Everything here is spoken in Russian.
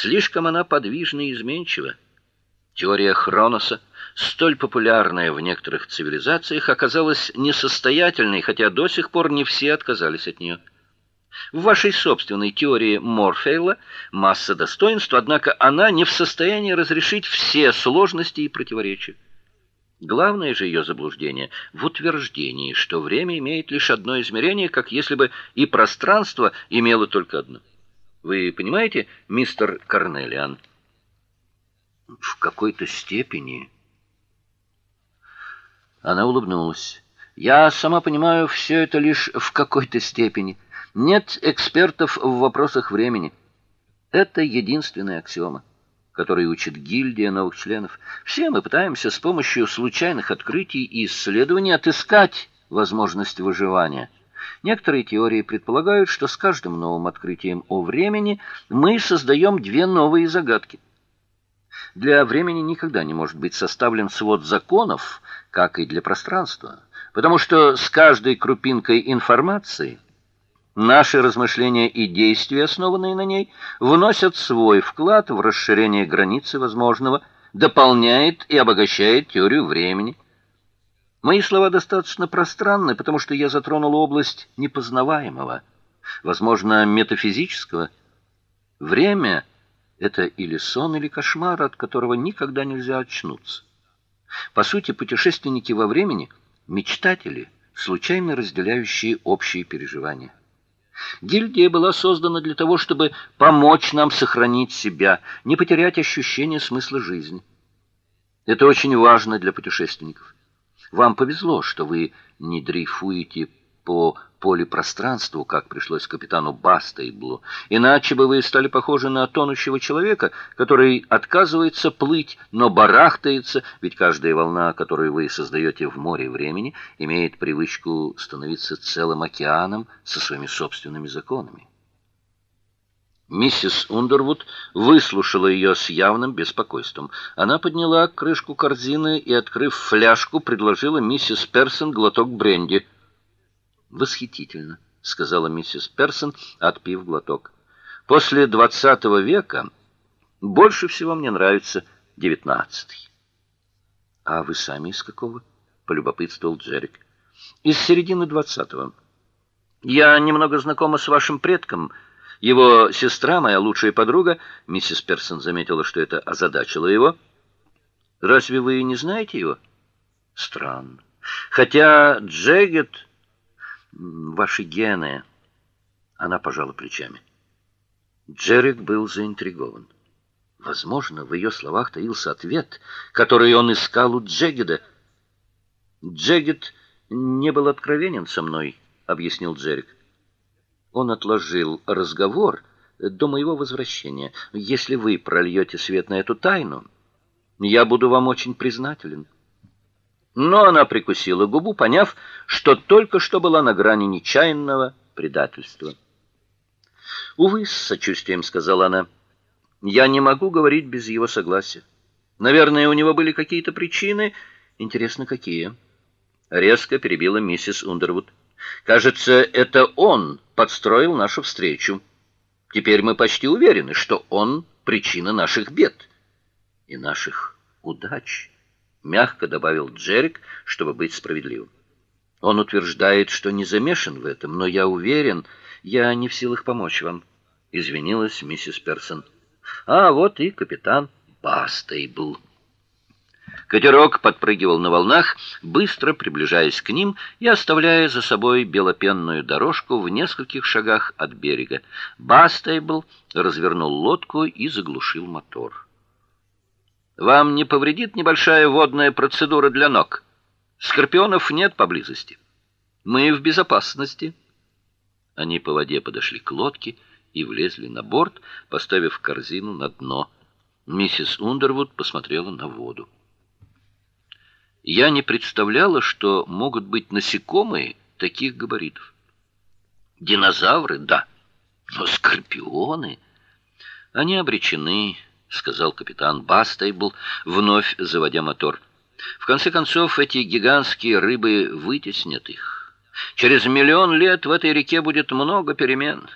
Слишком она подвижна и изменчива. Теория Хроноса, столь популярная в некоторых цивилизациях, оказалась несостоятельной, хотя до сих пор не все отказались от нее. В вашей собственной теории Морфея масса достоинств, однако она не в состоянии разрешить все сложности и противоречия. Главное же ее заблуждение в утверждении, что время имеет лишь одно измерение, как если бы и пространство имело только одно. Вы понимаете, мистер Карнелиан? В какой-то степени Она улыбнулась. Я сама понимаю все это лишь в какой-то степени. Нет экспертов в вопросах времени. Это единственная аксиома, которой учит гильдия новых членов. Все мы пытаемся с помощью случайных открытий и исследований отыскать возможность выживания. Некоторые теории предполагают, что с каждым новым открытием о времени мы создаем две новые загадки. Для времени никогда не может быть составлен свод законов, как и для пространства, потому что с каждой крупинкой информации Наши размышления и действия, основанные на ней, вносят свой вклад в расширение границы возможного, дополняет и обогащает теорию времени. Мои слова достаточно пространны, потому что я затронул область непознаваемого, возможно, метафизического. Время это или сон, или кошмар, от которого никогда нельзя очнуться. По сути, путешественники во времени мечтатели, случайно разделяющие общие переживания. Гильдия была создана для того, чтобы помочь нам сохранить себя, не потерять ощущение смысла жизни. Это очень важно для путешественников. Вам повезло, что вы не дрейфуете по полипространству, как пришлось капитану Бастейблу. Иначе бы вы стали похожи на тонущего человека, который отказывается плыть, но барахтается, ведь каждая волна, которую вы создаете в море времени, имеет привычку становиться целым океаном со своими собственными законами. Миссис Ундервуд выслушала ее с явным беспокойством. Она подняла крышку корзины и, открыв фляжку, предложила миссис Персон глоток бренди. Восхитительно, сказала миссис Персон, отпив глоток. После двадцатого века больше всего мне нравится девятнадцатый. А вы сами из какого? полюбопытствовал Джерик. Из середины двадцатого. Я немного знакома с вашим предком. Его сестра, моя лучшая подруга, миссис Персон заметила, что это озадачило его. Разве вы не знаете его? Странно. Хотя Джегет ваши гены. Она пожала плечами. Джерик был заинтригован. Возможно, в ее словах таился ответ, который он искал у Джегеда. Джегед не был откровенен со мной, объяснил Джерик. Он отложил разговор до моего возвращения. Если вы прольете свет на эту тайну, я буду вам очень признателен. Но она прикусила губу, поняв, что только что была на грани нечаянного предательства. "Увы", с сочувствием сказала она. "Я не могу говорить без его согласия. Наверное, у него были какие-то причины, интересно, какие?" резко перебила миссис Ундервуд. "Кажется, это он подстроил нашу встречу. Теперь мы почти уверены, что он причина наших бед и наших удач" мягко добавил Джерик, чтобы быть справедливым. Он утверждает, что не замешан в этом, но я уверен, я не в силах помочь вам, извинилась миссис Персон. А вот и капитан Бастейбл. Катерок подпрыгивал на волнах, быстро приближаясь к ним и оставляя за собой белопенную дорожку в нескольких шагах от берега. Бастейбл развернул лодку и заглушил мотор. Вам не повредит небольшая водная процедура для ног. Скорпионов нет поблизости. Мы в безопасности. Они по воде подошли к лодке и влезли на борт, поставив корзину на дно. Миссис Ундервуд посмотрела на воду. Я не представляла, что могут быть насекомые таких габаритов. Динозавры, да, но скорпионы они обречены сказал капитан Бастейбл, вновь заводя мотор. В конце концов, эти гигантские рыбы вытеснят их. Через миллион лет в этой реке будет много перемен.